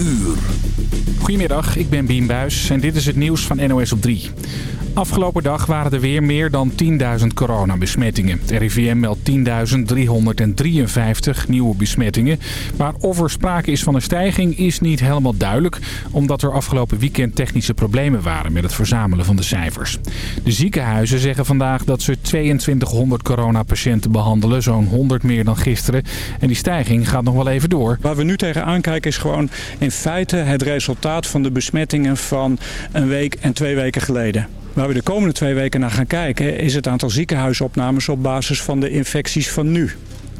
uur. Goedemiddag, ik ben Bien Buis en dit is het nieuws van NOS op 3. Afgelopen dag waren er weer meer dan 10.000 coronabesmettingen. Het RIVM meldt 10.353 nieuwe besmettingen. Maar of er sprake is van een stijging is niet helemaal duidelijk... omdat er afgelopen weekend technische problemen waren met het verzamelen van de cijfers. De ziekenhuizen zeggen vandaag dat ze 2200 coronapatiënten behandelen. Zo'n 100 meer dan gisteren. En die stijging gaat nog wel even door. Waar we nu tegenaan kijken is gewoon in feite het resultaat van de besmettingen van een week en twee weken geleden. Waar we de komende twee weken naar gaan kijken is het aantal ziekenhuisopnames op basis van de infecties van nu.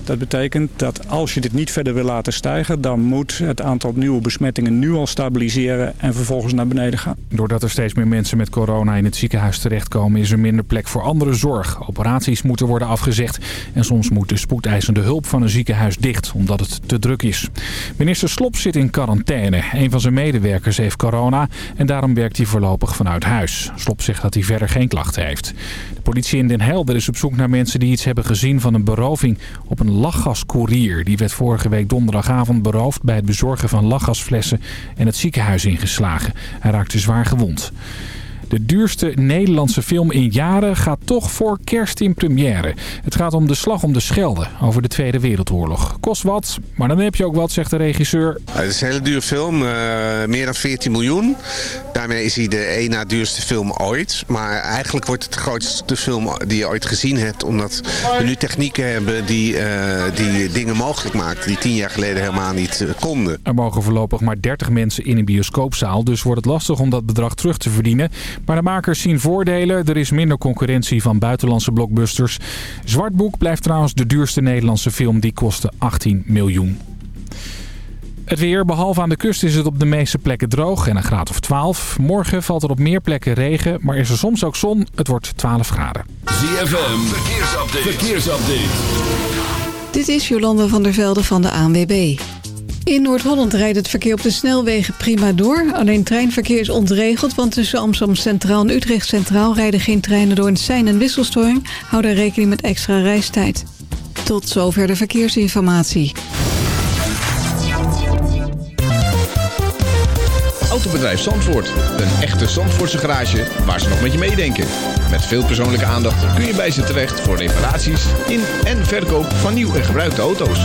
Dat betekent dat als je dit niet verder wil laten stijgen... dan moet het aantal nieuwe besmettingen nu al stabiliseren en vervolgens naar beneden gaan. Doordat er steeds meer mensen met corona in het ziekenhuis terechtkomen... is er minder plek voor andere zorg. Operaties moeten worden afgezegd. En soms moet de spoedeisende hulp van een ziekenhuis dicht... omdat het te druk is. Minister Slop zit in quarantaine. Een van zijn medewerkers heeft corona... en daarom werkt hij voorlopig vanuit huis. Slop zegt dat hij verder geen klachten heeft. De politie in Den Helder is op zoek naar mensen die iets hebben gezien... van een beroving op een lachgascourier. Die werd vorige week donderdagavond beroofd bij het bezorgen van lachgasflessen en het ziekenhuis ingeslagen. Hij raakte zwaar gewond. De duurste Nederlandse film in jaren gaat toch voor kerst in première. Het gaat om De Slag om de Schelde over de Tweede Wereldoorlog. Kost wat, maar dan heb je ook wat, zegt de regisseur. Het is een hele dure film, uh, meer dan 14 miljoen. Daarmee is hij de één na duurste film ooit. Maar eigenlijk wordt het de grootste film die je ooit gezien hebt. Omdat we nu technieken hebben die, uh, die dingen mogelijk maken. Die tien jaar geleden helemaal niet uh, konden. Er mogen voorlopig maar 30 mensen in een bioscoopzaal. Dus wordt het lastig om dat bedrag terug te verdienen. Maar de makers zien voordelen. Er is minder concurrentie van buitenlandse blockbusters. Zwartboek blijft trouwens de duurste Nederlandse film. Die kostte 18 miljoen. Het weer, behalve aan de kust is het op de meeste plekken droog en een graad of 12. Morgen valt er op meer plekken regen, maar is er soms ook zon. Het wordt 12 graden. ZFM, verkeersupdate. verkeersupdate. Dit is Jolanda van der Velde van de ANWB. In Noord-Holland rijdt het verkeer op de snelwegen prima door. Alleen treinverkeer is ontregeld, want tussen Amsterdam Centraal en Utrecht Centraal... rijden geen treinen door een sein- en wisselstoring. Hou daar rekening met extra reistijd. Tot zover de verkeersinformatie. Autobedrijf Zandvoort. Een echte Zandvoortse garage waar ze nog met je meedenken. Met veel persoonlijke aandacht kun je bij ze terecht voor reparaties in en verkoop van nieuw en gebruikte auto's.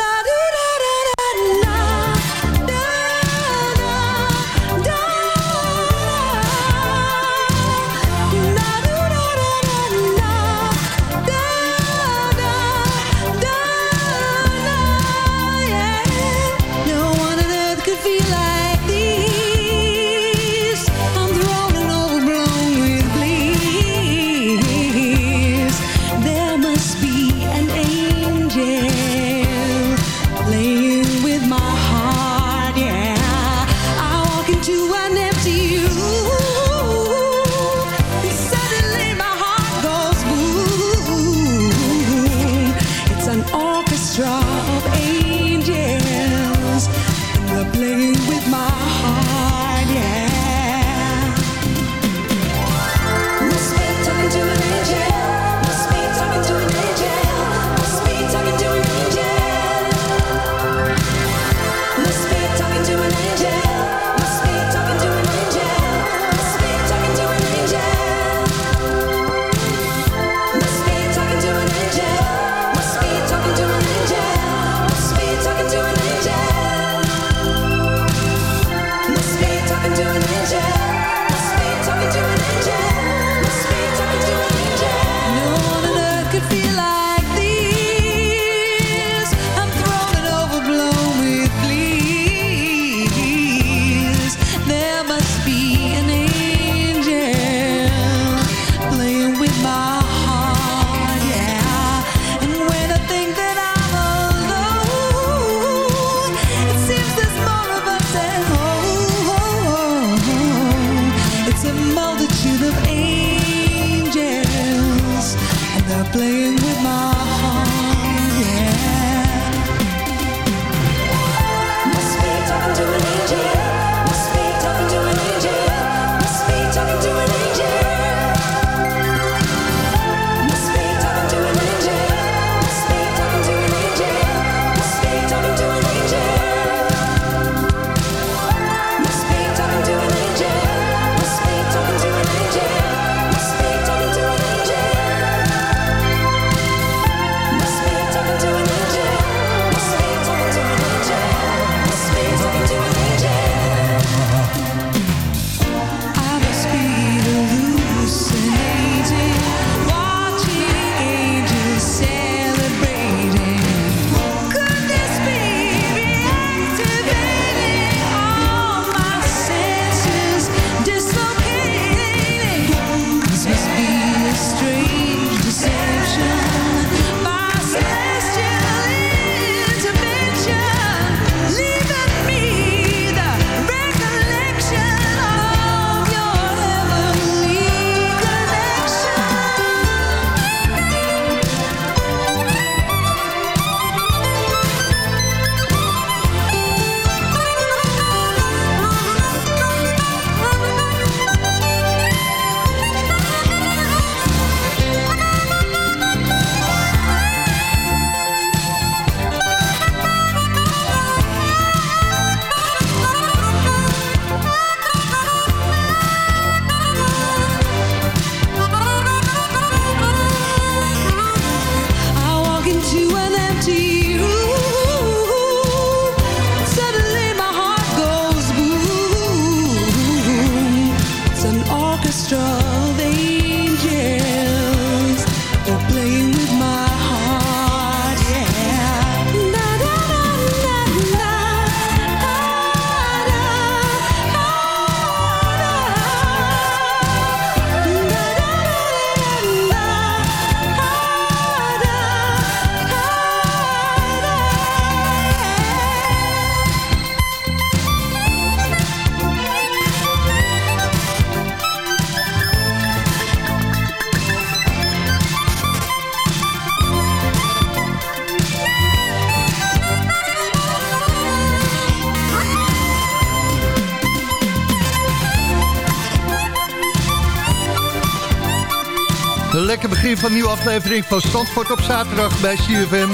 Van een nieuwe aflevering van Zandvoort op zaterdag bij CFM.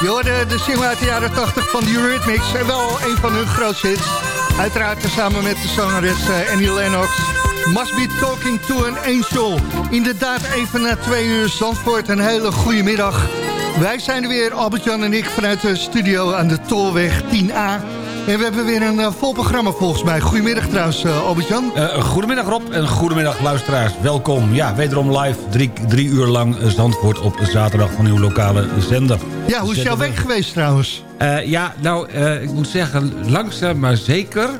Je hoorde de single uit de jaren 80 van de Eurythmics en wel een van hun grootste hits. Uiteraard samen met de zangeres uh, Annie Lennox. Must be talking to an angel. Inderdaad, even na twee uur Zandvoort. Een hele goede middag. Wij zijn er weer, Albert-Jan en ik, vanuit de studio aan de Tolweg 10A. En we hebben weer een uh, vol programma volgens mij. Goedemiddag trouwens, uh, Albert-Jan. Uh, goedemiddag Rob en goedemiddag luisteraars. Welkom. Ja, wederom live. Drie, drie uur lang Zandvoort op zaterdag van uw lokale zender. Ja, hoe is jouw week geweest trouwens? ja, nou, ik moet zeggen, langzaam maar zeker...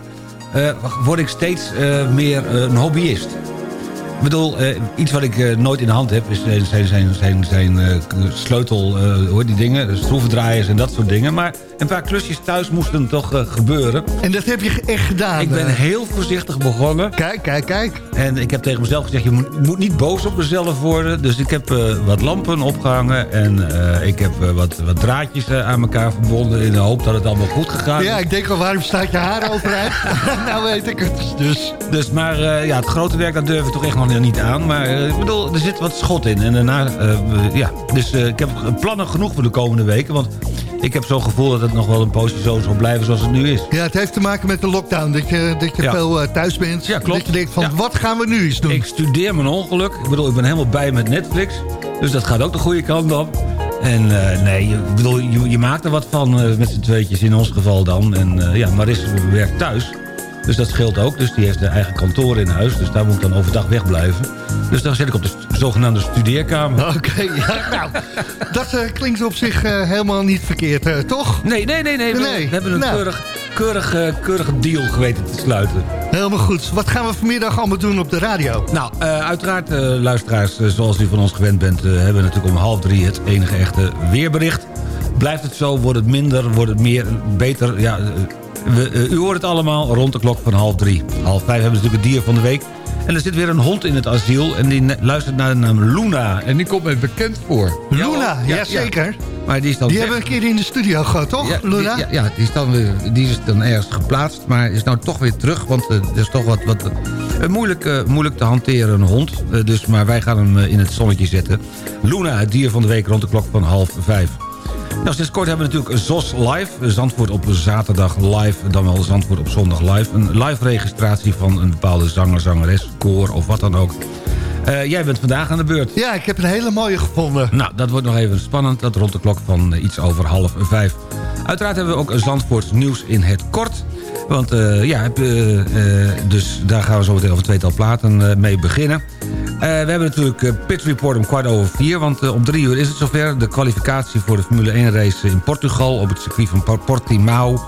word ik steeds meer een hobbyist. Ik bedoel, uh, iets wat ik uh, nooit in de hand heb... is zijn, zijn, zijn, zijn uh, sleutel, hoe die dingen, schroevendraaiers en dat soort dingen. Maar een paar klusjes thuis moesten toch gebeuren. En dat heb je echt gedaan? Ik ben heel voorzichtig begonnen. Kijk, kijk, kijk. En ik heb tegen mezelf gezegd, je moet, moet niet boos op mezelf worden. Dus ik heb wat lampen opgehangen en ik heb wat, wat draadjes aan elkaar verbonden... in de hoop dat het allemaal goed gegaan is. Ja, ik denk al, waarom staat je haar overeind? nou weet ik het dus. Dus, maar ja, het grote werk, dat durf ik toch echt nog niet aan. Maar uh, ik bedoel, er zit wat schot in. En daarna, uh, ja. Dus uh, ik heb plannen genoeg voor de komende weken. Want ik heb zo'n gevoel dat het nog wel een poosje zo zal blijven zoals het nu is. Ja, het heeft te maken met de lockdown. Dat je, dat je ja. veel thuis bent. Ja, klopt. Dat je denkt van, ja. wat gaan we nu eens doen? Ik studeer mijn ongeluk. Ik bedoel, ik ben helemaal bij met Netflix. Dus dat gaat ook de goede kant op. En uh, nee, ik bedoel, je, je, maakt er wat van uh, met z'n tweetjes in ons geval dan. En uh, ja, Maris werkt thuis. Dus dat scheelt ook. Dus die heeft een eigen kantoor in huis. Dus daar moet ik dan overdag wegblijven. Dus dan zit ik op de zogenaamde studeerkamer. Oké, okay, ja, nou, dat uh, klinkt op zich uh, helemaal niet verkeerd, uh, toch? Nee, nee, nee. nee. We, nee. we hebben een nou. keurig, keurig, keurige deal geweten te sluiten. Helemaal goed. Wat gaan we vanmiddag allemaal doen op de radio? Nou, uiteraard, luisteraars, zoals u van ons gewend bent... hebben we natuurlijk om half drie het enige echte weerbericht. Blijft het zo, wordt het minder, wordt het meer, beter... Ja, we, uh, u hoort het allemaal rond de klok van half drie. Half vijf hebben we natuurlijk het dier van de week. En er zit weer een hond in het asiel en die luistert naar de naam Luna. En die komt mij bekend voor. Luna, ja, ja zeker. Ja. Maar die is dan die hebben we een keer in de studio gehad, toch, ja, Luna? Die, ja, die, is dan, die is dan ergens geplaatst, maar is nou toch weer terug. Want uh, er is toch wat, wat uh, moeilijk, uh, moeilijk te hanteren, een hond. dus, maar wij gaan hem in het zonnetje zetten. Luna, het dier van de week rond de klok van half vijf. Nou, sinds kort hebben we natuurlijk ZOS Live. Zandvoort op zaterdag live, dan wel Zandvoort op zondag live. Een live registratie van een bepaalde zanger, zangeres, koor of wat dan ook. Uh, jij bent vandaag aan de beurt. Ja, ik heb een hele mooie gevonden. Nou, dat wordt nog even spannend. Dat rond de klok van uh, iets over half vijf. Uiteraard hebben we ook Zandvoorts nieuws in het kort. Want uh, ja, dus daar gaan we zo meteen over tweetal platen mee beginnen. We hebben natuurlijk Pit Report om kwart over vier. Want om drie uur is het zover. De kwalificatie voor de Formule 1 race in Portugal... op het circuit van Portimao.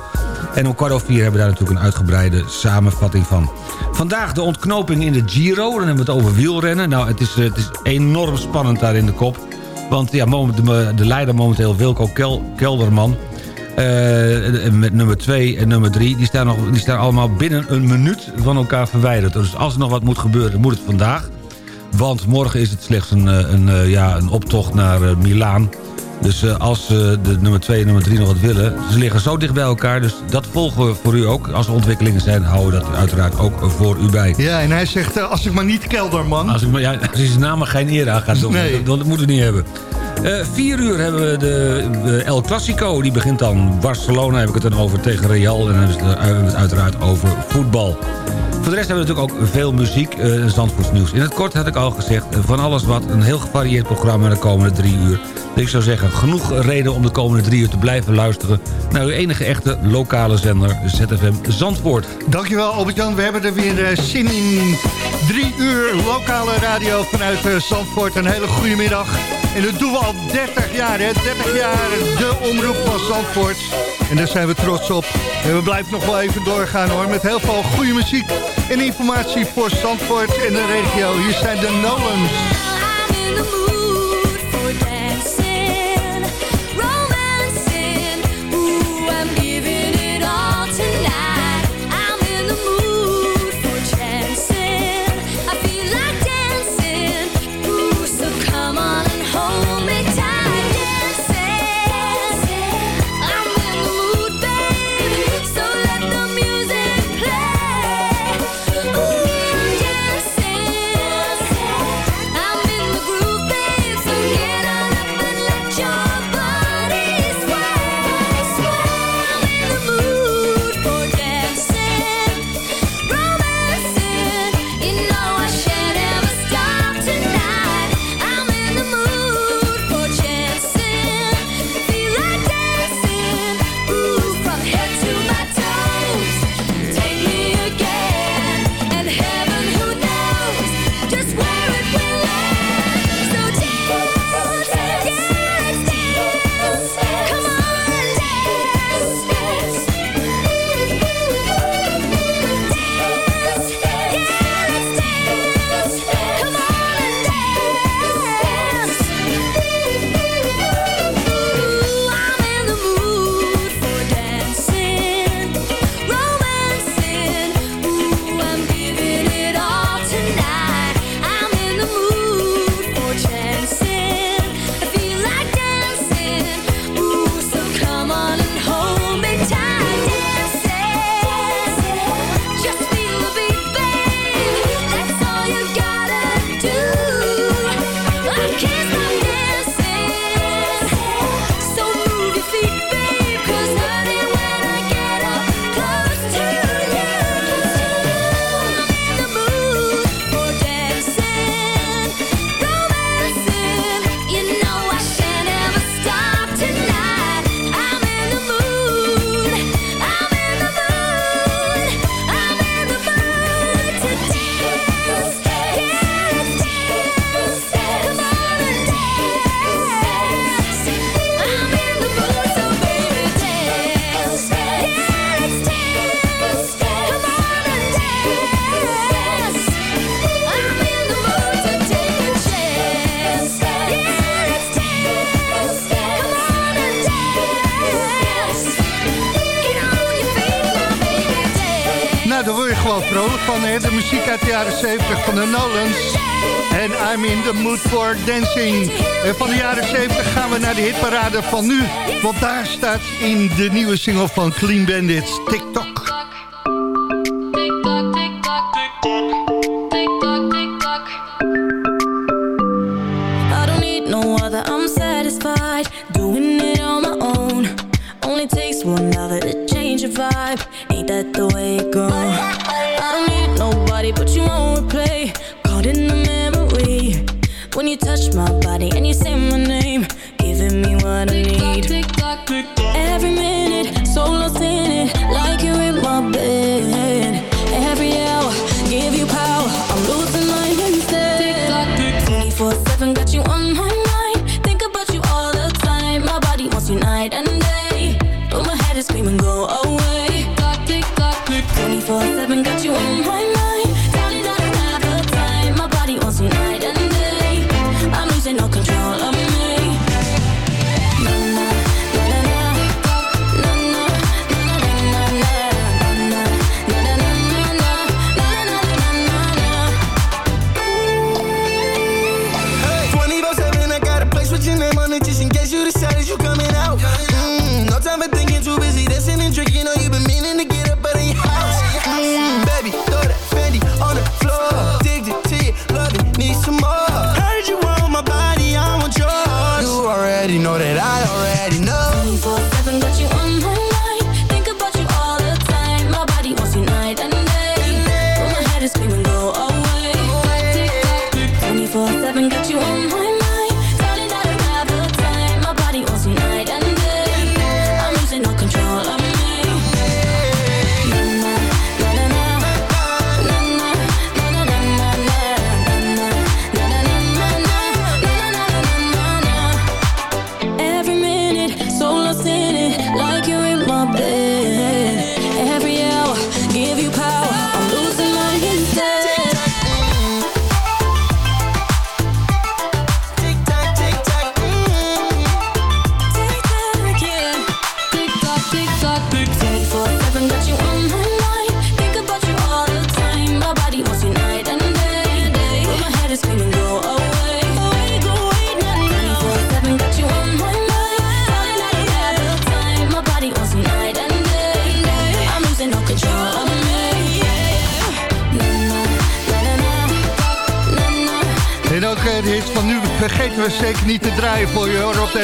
En om kwart over vier hebben we daar natuurlijk een uitgebreide samenvatting van. Vandaag de ontknoping in de Giro. Dan hebben we het over wielrennen. Nou, het is, het is enorm spannend daar in de kop. Want ja, de, de leider momenteel Wilco Kel, Kelderman... Met nummer 2 en nummer 3... Die die staan allemaal binnen een minuut van elkaar verwijderd. Dus als er nog wat moet gebeuren, moet het vandaag. Want morgen is het slechts een, een, ja, een optocht naar uh, Milaan. Dus als de nummer 2 en nummer 3 nog wat willen... ze liggen zo dicht bij elkaar, dus dat volgen we voor u ook. Als er ontwikkelingen zijn, houden we dat uiteraard ook voor u bij. Ja, en hij zegt, als ik maar niet kelder, man. Als, ik maar, ja, als zijn naam maar geen eer aan gaat doen, nee. dat, dat moeten we niet hebben. Uh, vier uur hebben we de, de, El Clasico. Die begint dan Barcelona, heb ik het dan over, tegen Real. En dan hebben we het uiteraard over voetbal. Voor de rest hebben we natuurlijk ook veel muziek, uh, Zandvoortsnieuws. In het kort had ik al gezegd, van alles wat, een heel gevarieerd programma de komende drie uur. ik zou zeggen, genoeg reden om de komende drie uur te blijven luisteren... naar uw enige echte lokale zender, ZFM Zandvoort. Dankjewel Albert-Jan, we hebben er weer zin in. Drie uur lokale radio vanuit Zandvoort. Een hele goede middag. En dat doen we al 30 jaar, hè? 30 jaar de omroep van Zandvoort. En daar zijn we trots op. En we blijven nog wel even doorgaan hoor. Met heel veel goede muziek en informatie voor Zandvoort en de regio. Hier zijn de De muziek uit de jaren 70 van de Nolans. En I'm in the mood for dancing. En van de jaren 70 gaan we naar de hitparade van nu. Want daar staat in de nieuwe single van Clean Bandits, TikTok.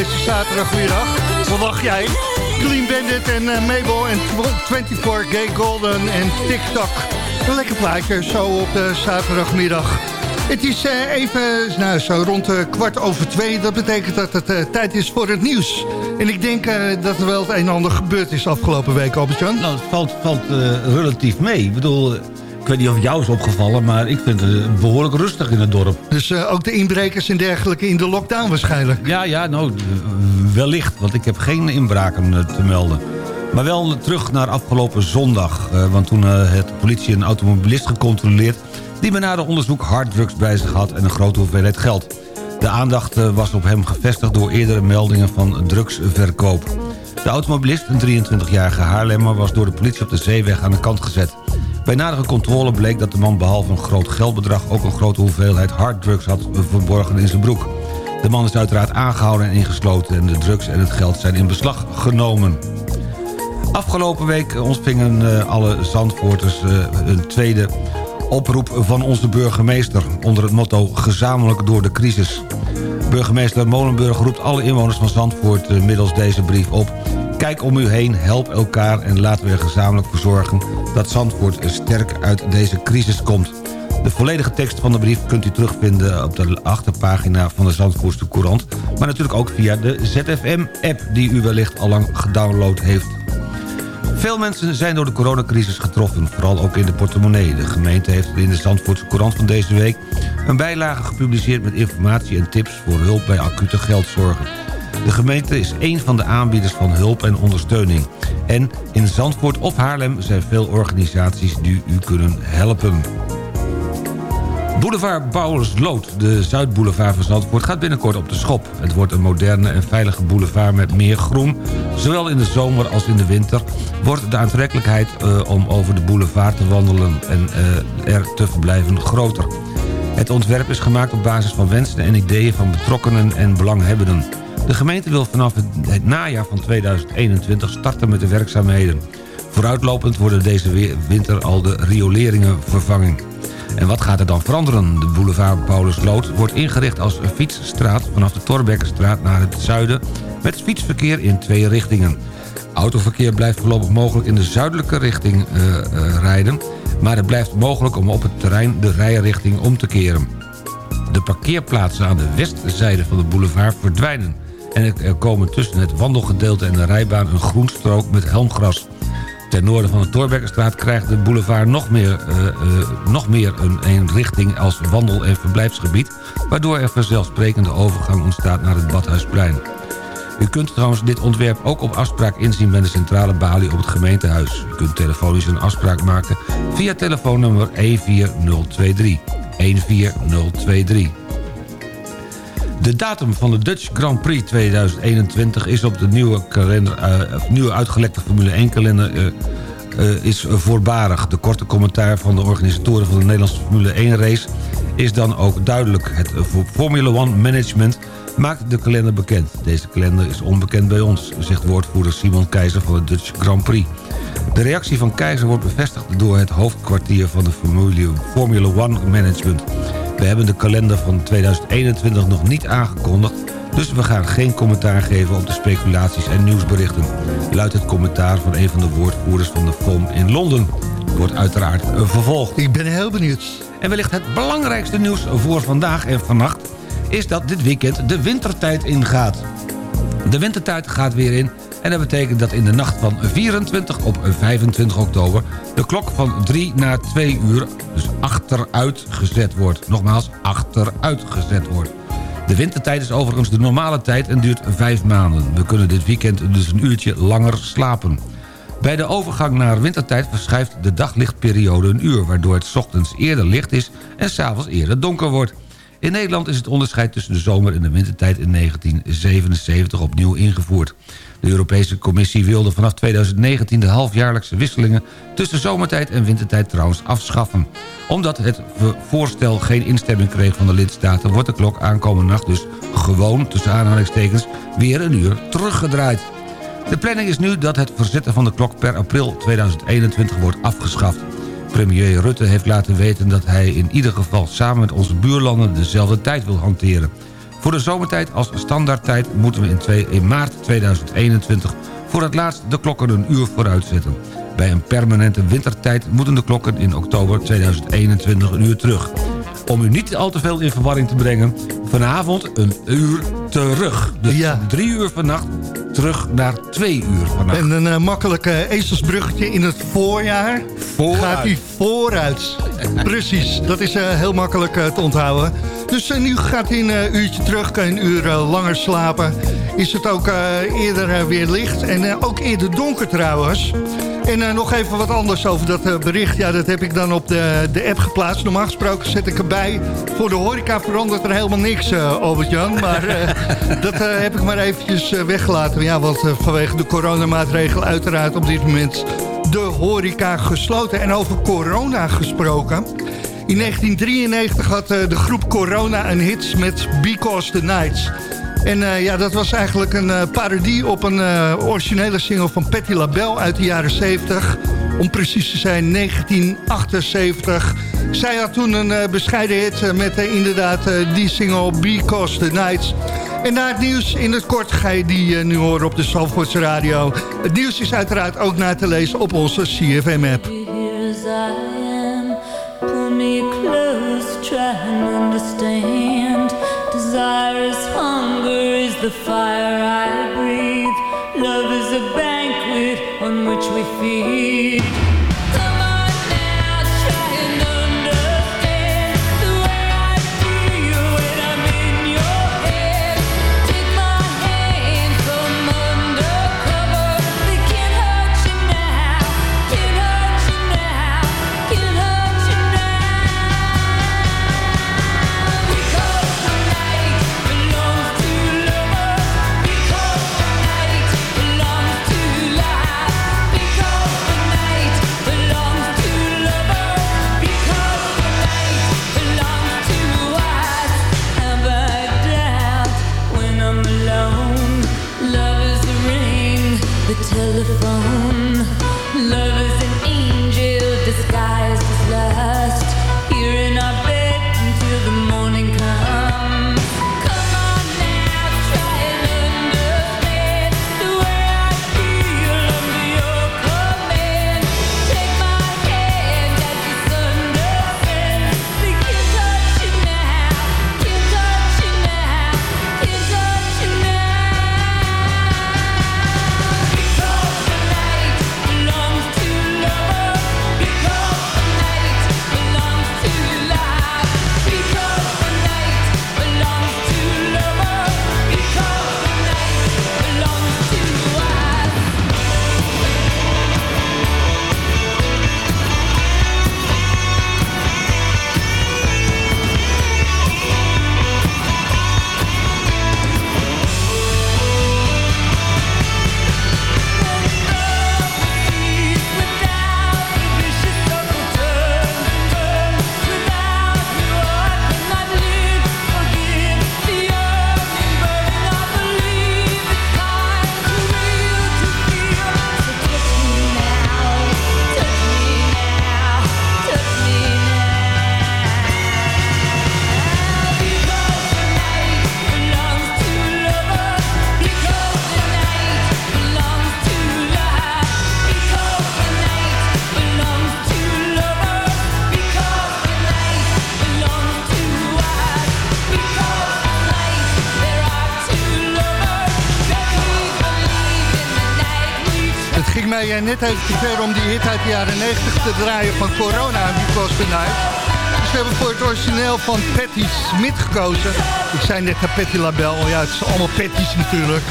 Deze zaterdagmiddag. Wat wacht jij? Clean Bandit en uh, Mabel en 24 Gay Golden en TikTok. Een lekker plaatje zo op de zaterdagmiddag. Het is uh, even nou, zo rond uh, kwart over twee. Dat betekent dat het tijd is voor het nieuws. En ik denk dat er wel het een en ander gebeurd is afgelopen week, Albert-Jan. Nou, het valt, valt relatief mee. Ik bedoel, ik weet niet of jou is opgevallen... maar ik vind het behoorlijk rustig in het dorp. Dus ook de inbrekers en dergelijke in de lockdown waarschijnlijk? Ja, ja, nou, wellicht. Want ik heb geen inbraken te melden. Maar wel terug naar afgelopen zondag. want toen heeft de politie een automobilist gecontroleerd die met nader onderzoek harddrugs bij zich had en een grote hoeveelheid geld. De aandacht eh, was op hem gevestigd door eerdere meldingen van drugsverkoop. De automobilist, een 23-jarige Haarlemmer, was door de politie op de zeeweg aan de kant gezet. Bij nadere controle bleek dat de man behalve een groot geldbedrag... ook een grote hoeveelheid harddrugs had verborgen in zijn broek. De man is uiteraard aangehouden en ingesloten... en de drugs en het geld zijn in beslag genomen. Afgelopen week ontvingen eh, alle Zandvoorters eh, een tweede oproep van onze burgemeester... onder het motto gezamenlijk door de crisis. Burgemeester Molenburg roept alle inwoners van Zandvoort eh, middels deze brief op... Kijk om u heen, help elkaar en laten we er gezamenlijk voor zorgen... dat Zandvoort sterk uit deze crisis komt. De volledige tekst van de brief kunt u terugvinden op de achterpagina van de Zandvoortse Courant... maar natuurlijk ook via de ZFM-app die u wellicht al lang gedownload heeft. Veel mensen zijn door de coronacrisis getroffen, vooral ook in de portemonnee. De gemeente heeft in de Zandvoortse Courant van deze week... een bijlage gepubliceerd met informatie en tips voor hulp bij acute geldzorgen. De gemeente is één van de aanbieders van hulp en ondersteuning. En in Zandvoort of Haarlem zijn veel organisaties die u kunnen helpen. Boulevard Lood, de Zuidboulevard van Zandvoort, gaat binnenkort op de schop. Het wordt een moderne en veilige boulevard met meer groen. Zowel in de zomer als in de winter wordt de aantrekkelijkheid uh, om over de boulevard te wandelen en uh, er te verblijven groter. Het ontwerp is gemaakt op basis van wensen en ideeën van betrokkenen en belanghebbenden. De gemeente wil vanaf het najaar van 2021 starten met de werkzaamheden. Vooruitlopend worden deze winter al de rioleringen vervangen. En wat gaat er dan veranderen? De boulevard Paulus Lood wordt ingericht als fietsstraat... vanaf de Torbekkenstraat naar het zuiden... met fietsverkeer in twee richtingen. Autoverkeer blijft voorlopig mogelijk in de zuidelijke richting uh, uh, rijden... maar het blijft mogelijk om op het terrein de rijrichting om te keren. De parkeerplaatsen aan de westzijde van de boulevard verdwijnen... en er komen tussen het wandelgedeelte en de rijbaan een groenstrook met helmgras... Ten noorden van de Torbekkenstraat krijgt de boulevard nog meer, uh, uh, nog meer een, een richting als wandel- en verblijfsgebied... waardoor er vanzelfsprekende overgang ontstaat naar het Badhuisplein. U kunt trouwens dit ontwerp ook op afspraak inzien bij de centrale balie op het gemeentehuis. U kunt telefonisch een afspraak maken via telefoonnummer 14023. 14023. De datum van de Dutch Grand Prix 2021 is op de nieuwe, kalender, uh, nieuwe uitgelekte Formule 1 kalender uh, uh, is voorbarig. De korte commentaar van de organisatoren van de Nederlandse Formule 1 race is dan ook duidelijk. Het Formule 1 management maakt de kalender bekend. Deze kalender is onbekend bij ons, zegt woordvoerder Simon Keizer van de Dutch Grand Prix. De reactie van Keizer wordt bevestigd door het hoofdkwartier van de Formule 1 management. We hebben de kalender van 2021 nog niet aangekondigd... dus we gaan geen commentaar geven op de speculaties en nieuwsberichten. Luidt het commentaar van een van de woordvoerders van de FOM in Londen. Wordt uiteraard vervolgd. Ik ben heel benieuwd. En wellicht het belangrijkste nieuws voor vandaag en vannacht... is dat dit weekend de wintertijd ingaat. De wintertijd gaat weer in en dat betekent dat in de nacht van 24 op 25 oktober... de klok van 3 naar 2 uur dus achteruit gezet wordt. Nogmaals, achteruit gezet wordt. De wintertijd is overigens de normale tijd en duurt 5 maanden. We kunnen dit weekend dus een uurtje langer slapen. Bij de overgang naar wintertijd verschuift de daglichtperiode een uur... waardoor het ochtends eerder licht is en s'avonds eerder donker wordt. In Nederland is het onderscheid tussen de zomer- en de wintertijd in 1977 opnieuw ingevoerd. De Europese Commissie wilde vanaf 2019 de halfjaarlijkse wisselingen... tussen zomertijd en wintertijd trouwens afschaffen. Omdat het voorstel geen instemming kreeg van de lidstaten... wordt de klok aankomende nacht dus gewoon, tussen aanhalingstekens... weer een uur teruggedraaid. De planning is nu dat het verzetten van de klok per april 2021 wordt afgeschaft. Premier Rutte heeft laten weten dat hij in ieder geval samen met onze buurlanden dezelfde tijd wil hanteren. Voor de zomertijd als standaardtijd moeten we in, maart 2021 voor het laatst de klokken een uur vooruit zetten. Bij een permanente wintertijd moeten de klokken in oktober 2021 een uur terug. Om u niet al te veel in verwarring te brengen... vanavond een uur terug. Dus Ja. drie uur vannacht terug naar twee uur vannacht. En een uh, makkelijk uh, ezelsbruggetje in het voorjaar. Vooruit. Gaat hij vooruit. Precies, dat is uh, heel makkelijk te onthouden. Dus nu gaat hij een uurtje terug, kan je een uur langer slapen. Is het ook eerder weer licht en ook eerder donker trouwens. En uh, nog even wat anders over dat uh, bericht. Ja, dat heb ik dan op de, de app geplaatst. Normaal gesproken zet ik erbij. Voor de horeca verandert er helemaal niks, uh, Albert-Jan. Maar dat heb ik maar eventjes weggelaten. Ja, want vanwege de coronamaatregelen uiteraard op dit moment de horeca gesloten. En over corona gesproken. In 1993 had de groep Corona een hit met Because the Nights. En uh, ja, dat was eigenlijk een uh, parodie op een uh, originele single van Patti LaBelle uit de jaren 70. Om precies te zijn 1978. Zij had toen een bescheiden hit met inderdaad die single Because the Nights. En na het nieuws in het kort ga je die nu horen op de Zalvoortse Radio. Het nieuws is uiteraard ook na te lezen op onze CFM-app. Is hunger is the fire I breathe. Love is a banquet on which we feed. Net te ver om die hit uit de jaren 90 te draaien van Corona en Because the Night. Dus we hebben voor het origineel van Patti Smith gekozen. Ik zei net naar Patti LaBelle, ja het is allemaal Patty's natuurlijk.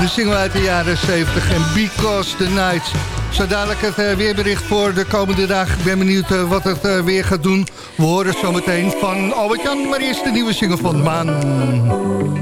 De single uit de jaren 70 en Because the Night. Zo dadelijk het eh, weerbericht voor de komende dagen. Ik ben benieuwd eh, wat het eh, weer gaat doen. We horen zo meteen van Albert-Jan, maar eerst de nieuwe single van Maan.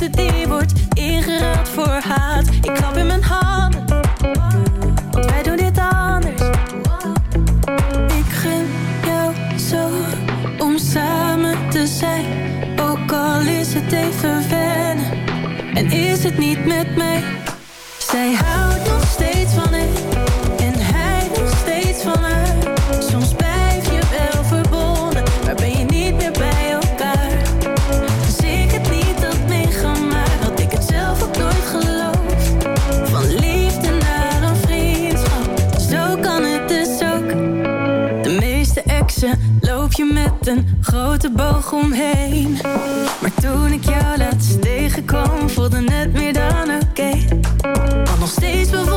Liefde die wordt ingeruild voor haat. Ik klap in mijn handen, want wij doen dit anders. Ik gun jou zo om samen te zijn. Ook al is het even wennen en is het niet met mij. Zij houdt een grote boog omheen. Maar toen ik jou laatst tegenkwam, voelde het meer dan oké. Want nog steeds bewonder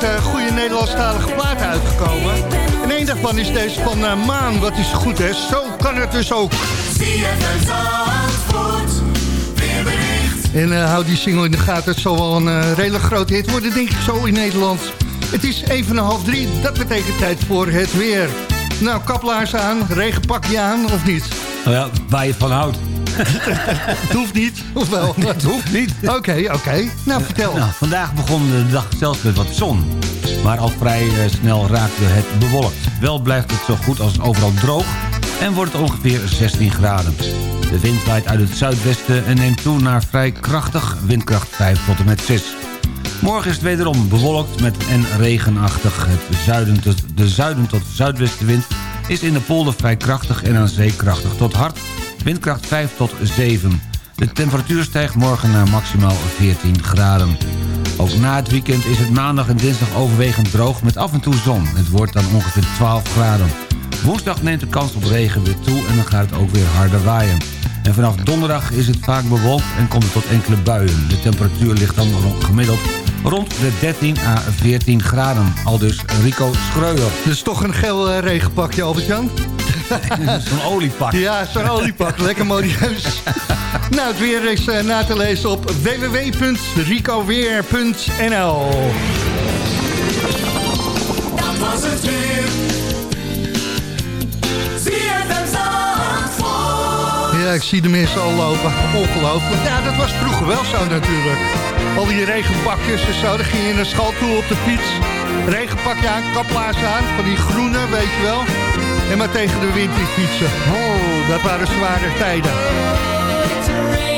wat eh, goede Nederlandstalige platen uitgekomen. En één daarvan is deze van eh, Maan. Wat is goed, hè? Zo kan het dus ook. En eh, hou die single in de gaten. Het zal wel een redelijk grote hit worden, denk ik zo in Nederland. Het is even een half drie. Dat betekent tijd voor het weer. Nou, kaplaars aan, regenpakje aan, of niet? Nou ja, waar je het van houdt. Het hoeft niet, of wel? Het hoeft niet. Oké, oké. Nou, vertel. Nou, vandaag begon de dag zelfs met wat zon. Maar al vrij eh, snel raakte het bewolkt. Wel blijft het zo goed als overal droog en wordt het ongeveer 16 graden. De wind waait uit het zuidwesten en neemt toe naar vrij krachtig, windkracht 5 tot en met 6. Morgen is het wederom bewolkt met en regenachtig. Het zuiden tot, de zuiden tot zuidwestenwind is in de polder vrij krachtig en aan zee krachtig tot hard. Windkracht 5 tot 7. De temperatuur stijgt morgen naar maximaal 14 graden. Ook na het weekend is het maandag en dinsdag overwegend droog met af en toe zon. Het wordt dan ongeveer 12 graden. Woensdag neemt de kans op regen weer toe en dan gaat het ook weer harder waaien. En vanaf donderdag is het vaak bewolkt en komt het tot enkele buien. De temperatuur ligt dan rond- gemiddeld rond de 13 à 14 graden. Al dus Rico Schreuder. Is toch een geel eh, regenpakje, Albert-Jan? Zo'n oliepak. Ja, zo'n oliepak. Lekker modieus. nou, het weer is eh, na te lezen op www.ricoweer.nl Dat was het weer. Ja, ik zie de mensen al lopen. Ongelooflijk. Ja, dat was vroeger wel zo natuurlijk. Al die regenpakjes en zo. Dan ging je naar school toe op de fiets. Regenpakje aan, kaplaars aan. Van die groene, weet je wel. En maar tegen de wind in fietsen. Oh, dat waren zware tijden.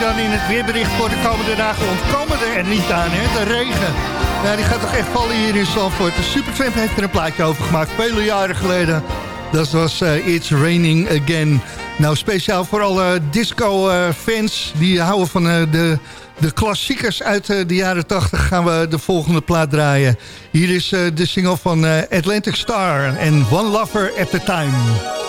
Albert-Jan in het weerbericht voor de komende dagen. Ontkomen er niet aan, hè? De regen. Ja, die gaat toch echt vallen hier in Zandvoort. De Supertramp heeft er een plaatje over gemaakt, vele jaren geleden. Dat was eh, It's Raining Again. Nou, speciaal voor alle disco-fans die houden van eh, de, de klassiekers uit eh, de jaren 80... gaan we de volgende plaat draaien. Hier is eh, de single van eh, Atlantic Star en One Lover at a Time.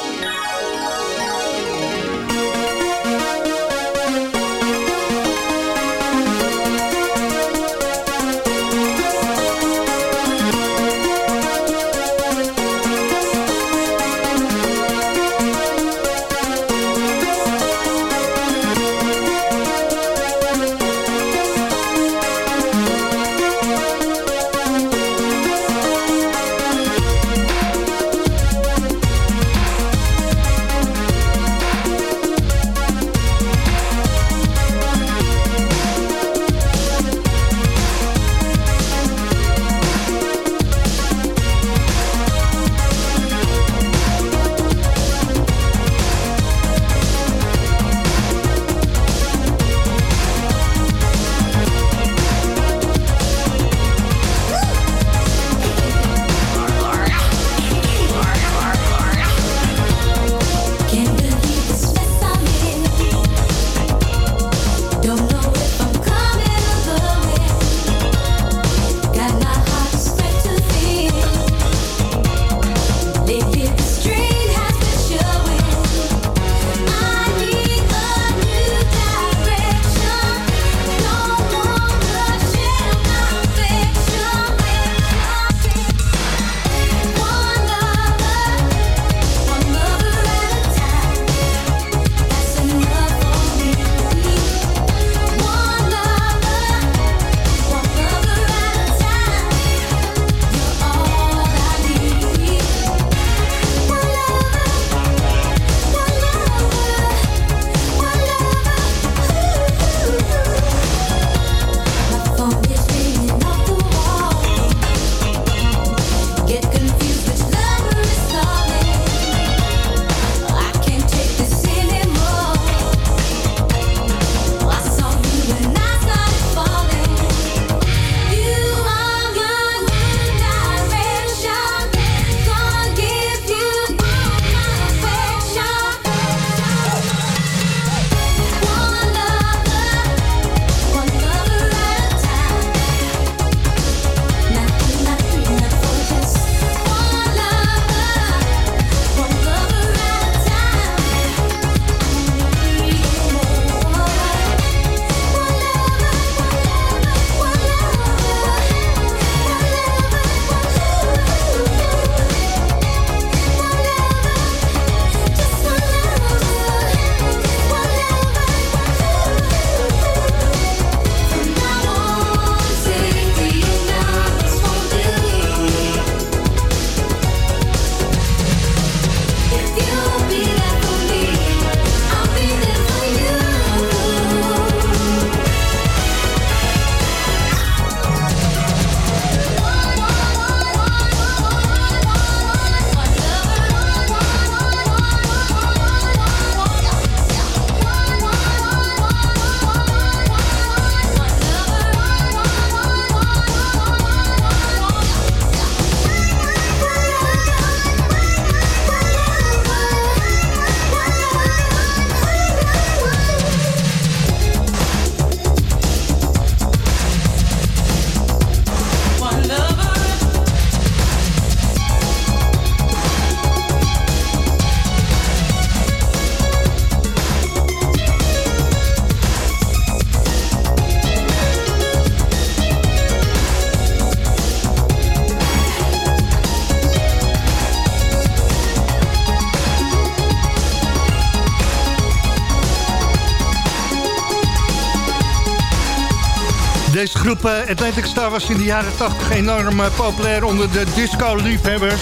Eh, Atlantic Star was in de jaren 80 enorm eh, populair onder de disco-liefhebbers.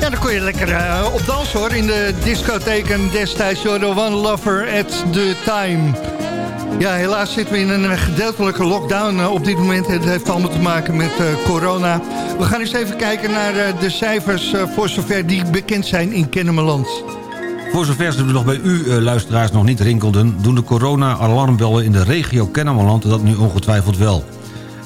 Ja, dan kon je lekker eh, op dansen hoor, in de discotheken destijds. Door de One Lover at the Time. Ja, helaas zitten we in een gedeeltelijke lockdown op dit moment. Het heeft allemaal te maken met corona. We gaan eens even kijken naar de cijfers voor zover die bekend zijn in Kennemerland. Voor zover ze nog bij u, luisteraars, nog niet rinkelden... doen de corona-alarmbellen in de regio Kennemerland dat nu ongetwijfeld wel.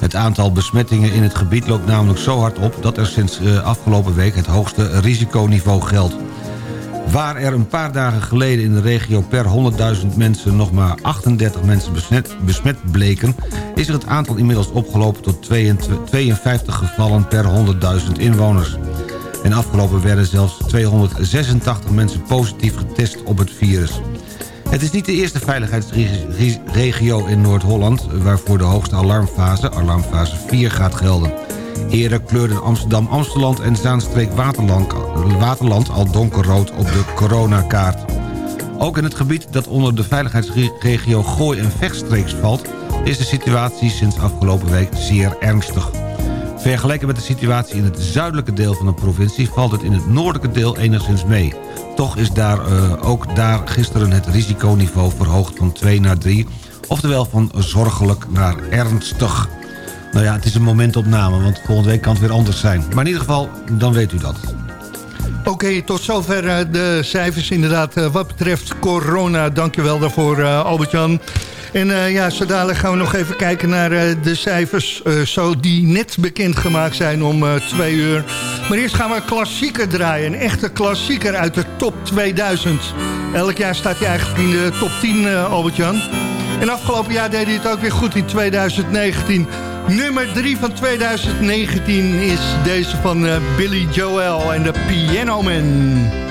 Het aantal besmettingen in het gebied loopt namelijk zo hard op... dat er sinds eh, afgelopen week het hoogste risiconiveau geldt. Waar er een paar dagen geleden in de regio per 100.000 mensen... nog maar 38 mensen besmet, besmet bleken... is er het aantal inmiddels opgelopen tot 22 52 gevallen per 100.000 inwoners. En afgelopen werden zelfs 286 mensen positief getest op het virus. Het is niet de eerste veiligheidsregio in Noord-Holland... waarvoor de hoogste alarmfase, alarmfase 4, gaat gelden. Eerder kleurden Amsterdam, Amsteland en Zaanstreek Waterland, Waterland al donkerrood op de coronakaart. Ook in het gebied dat onder de veiligheidsregio Gooi en Vechtstreeks valt... is de situatie sinds afgelopen week zeer ernstig. Vergeleken met de situatie in het zuidelijke deel van de provincie... valt het in het noordelijke deel enigszins mee. Toch is daar, uh, ook daar gisteren het risiconiveau verhoogd van 2 naar 3... oftewel van zorgelijk naar ernstig. Nou ja, het is een momentopname, want volgende week kan het weer anders zijn. Maar in ieder geval, dan weet u dat. Oké, tot zover uh, de cijfers inderdaad uh, wat betreft corona. Dankjewel daarvoor Albert-Jan. En ja, zo gaan we nog even kijken naar de cijfers zo die net bekendgemaakt zijn om twee uur. Maar eerst gaan we een klassieker draaien, een echte klassieker uit de top 2000. Elk jaar staat hij eigenlijk in de top 10, Albert-Jan. En afgelopen jaar deed hij het ook weer goed in 2019... Nummer 3 van 2019 is deze van uh, Billy Joel en de Piano Man.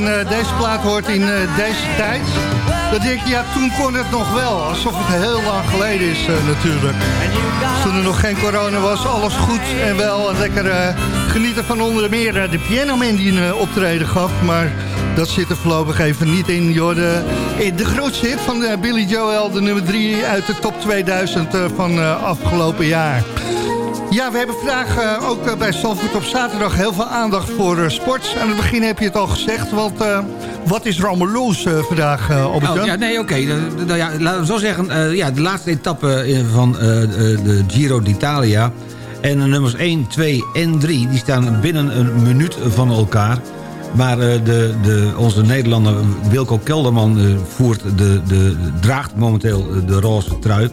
Dan eh, deze plaat hoort in eh, deze tijd... dan denk je, ja, toen kon het nog wel. Alsof het heel lang geleden is eh, natuurlijk. Toen er nog geen corona was, alles goed en wel. Lekker genieten van onder meer de pianoman die een optreden gaf. Maar dat zit er voorlopig even niet in. Joh, de, grootste hit van Billy Joel, de nummer 3 uit de top 2000 eh, van afgelopen jaar. Ja, we hebben vandaag eh, ook eh, bij Zandvoort op zaterdag heel veel aandacht voor eh, sport. Aan het begin heb je het al gezegd, want wat is er allemaal los vandaag, Albert-Jan? Oh, ja, nee, oké. Nou ja, laten we zo zeggen, ja, de laatste etappe van de Giro d'Italia... en de nummers 1, 2 en 3, die staan binnen een minuut van elkaar... Maar de, de, onze Nederlander Wilco Kelderman voert de, de, draagt momenteel de roze trui.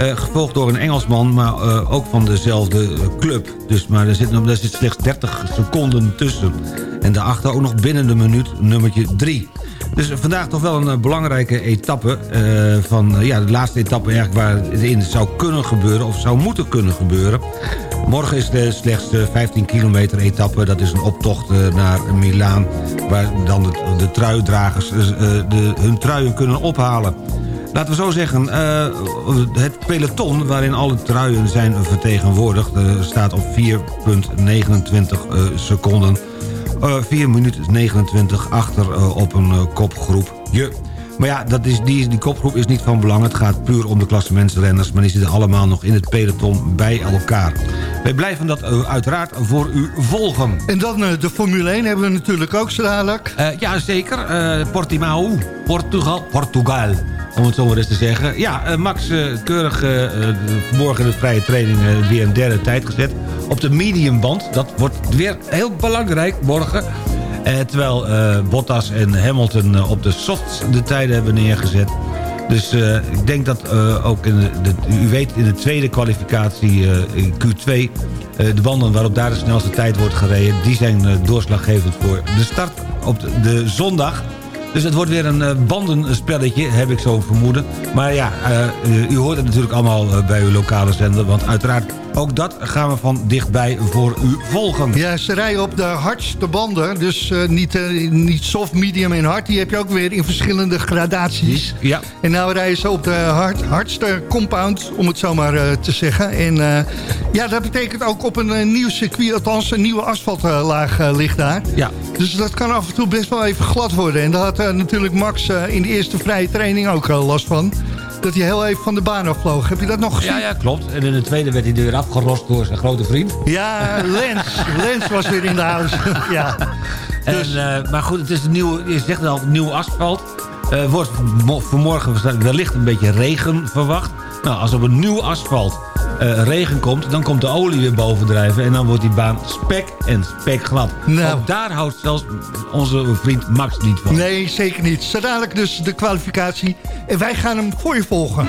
Eh, gevolgd door een Engelsman, maar eh, ook van dezelfde eh, club. Dus, maar er zit, slechts 30 seconden tussen. En daarachter ook nog binnen de minuut nummertje 3. Dus vandaag toch wel een belangrijke etappe. van, ja, de laatste etappe eigenlijk waar het in zou kunnen gebeuren... of zou moeten kunnen gebeuren. Morgen is de slechts eh, 15 kilometer etappe. Dat is een optocht naar Milaan... waar dan de, de truidragers de, hun truien kunnen ophalen. Laten we zo zeggen, eh, het peloton waarin alle truien zijn vertegenwoordigd... eh, staat op 4,29 eh, seconden. Eh 4 minuten 29 achter op een eh, kopgroepje. Maar ja, dat is, die, die kopgroep is niet van belang. Het gaat puur om de klassementsrenners... maar die zitten allemaal nog in het peloton bij elkaar. Wij blijven dat uiteraard voor u volgen. En dan de Formule 1 hebben we natuurlijk ook zo dadelijk. Eh, ja, zeker. Portimao, Portugal, Portugal. Om het zo maar eens te zeggen. Ja, eh, Max eh, keurig eh, in de vrije training weer een derde tijd gezet. Op de mediumband. Dat wordt weer heel belangrijk morgen. Terwijl Bottas en Hamilton op de softs de tijden hebben neergezet. Dus ik denk dat ook in de, u weet in de tweede kwalificatie in Q2... eh, de banden waarop daar de snelste tijd wordt gereden... die zijn doorslaggevend voor de start op de zondag. Dus het wordt weer een eh, bandenspelletje, heb ik zo vermoeden. Maar ja, eh, eh, u hoort het natuurlijk allemaal bij uw lokale zender... want uiteraard ook dat gaan we van dichtbij voor u volgen. Ja, ze rijden op de hardste banden. Dus eh, niet, eh, niet soft, medium en hard. Die heb je ook weer in verschillende gradaties. Ja. En nou rijden ze op de hard, hardste compound, om het zo maar eh, te zeggen. En ja, dat betekent ook op een nieuw circuit, althans een nieuwe asfaltlaag ligt daar. Ja. Dus dat kan af en toe best wel even glad worden. En daar had natuurlijk Max in de eerste vrije training ook last van. Dat hij heel even van de baan afvloog. Heb je dat nog gezien? Ja, ja, klopt. En in de tweede werd hij er weer afgerost door zijn grote vriend. Ja, Lens. Lens was weer in de huis. ja. Dus- En, eh, maar goed, het is een nieuwe, je zegt al, nieuw asfalt. Eh wordt mo- vanmorgen wellicht een beetje regen verwacht. Nou, als op een nieuw asfalt eh, regen komt, dan komt de olie weer bovendrijven... en dan wordt die baan spek en spek glad. Nou. Ook daar houdt zelfs onze vriend Max niet van. Nee, zeker niet. Zo dadelijk dus de kwalificatie. En wij gaan hem voor je volgen.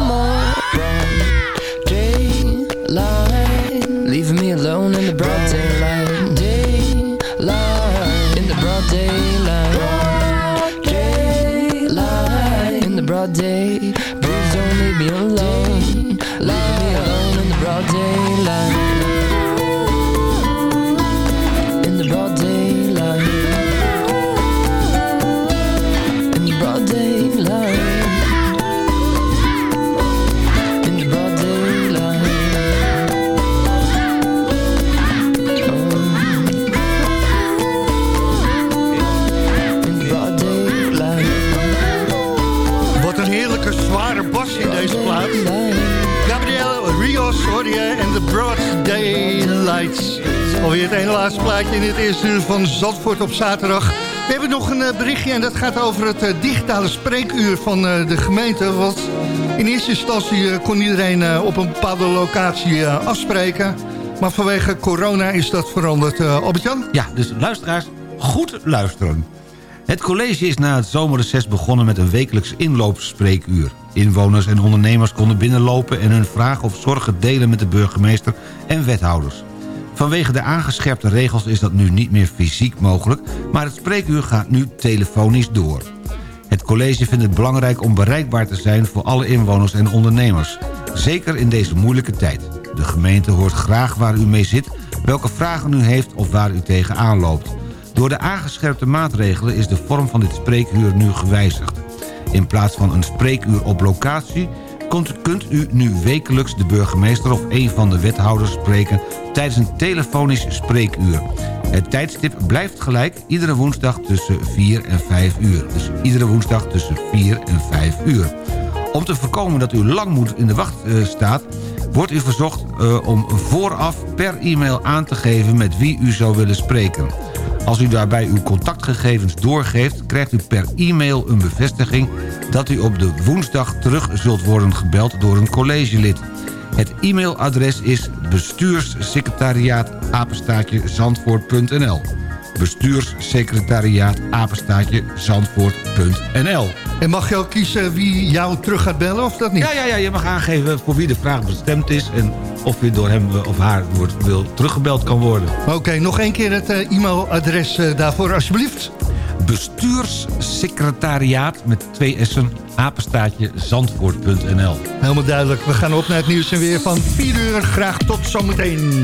van Zandvoort op zaterdag. We hebben nog een eh, berichtje en dat gaat over het eh, digitale spreekuur van eh, de gemeente. Want in eerste instantie kon iedereen op een bepaalde locatie afspreken. Maar vanwege corona is dat veranderd. Albert-Jan? Ja, dus luisteraars, goed luisteren. Het college is na het zomerreces begonnen met een wekelijks inloopspreekuur. Inwoners en ondernemers konden binnenlopen en hun vragen of zorgen delen met de burgemeester en wethouders. Vanwege de aangescherpte regels is dat nu niet meer fysiek mogelijk... maar het spreekuur gaat nu telefonisch door. Het college vindt het belangrijk om bereikbaar te zijn voor alle inwoners en ondernemers. Zeker in deze moeilijke tijd. De gemeente hoort graag waar u mee zit, welke vragen u heeft of waar u tegenaan loopt. Door de aangescherpte maatregelen is de vorm van dit spreekuur nu gewijzigd. In plaats van een spreekuur op locatie kunt, kunt u nu wekelijks de burgemeester of een van de wethouders spreken tijdens een telefonisch spreekuur. Het tijdstip blijft gelijk, iedere woensdag tussen 4 en 5 uur. Dus iedere woensdag tussen 4 en 5 uur. Om te voorkomen dat u lang moet in de wacht eh, staat... wordt u verzocht eh, om vooraf per e-mail aan te geven met wie u zou willen spreken. Als u daarbij uw contactgegevens doorgeeft... krijgt u per e-mail een bevestiging... dat u op de woensdag terug zult worden gebeld door een collegelid. Het e-mailadres is bestuurssecretariaat apenstaatje zandvoort.nl bestuurssecretariaat apenstaatje zandvoort.nl En mag je ook kiezen wie jou terug gaat bellen of dat niet? Ja, ja, ja, je mag aangeven voor wie de vraag bestemd is... en of je door hem of haar wordt, wil teruggebeld kan worden. Oké, nog één keer het eh, e-mailadres eh, daarvoor alsjeblieft. Bestuurssecretariaat met twee S'en, apenstaatje zandvoort.nl Helemaal duidelijk. We gaan op naar het nieuws en weer van 4 uur. Graag tot zometeen.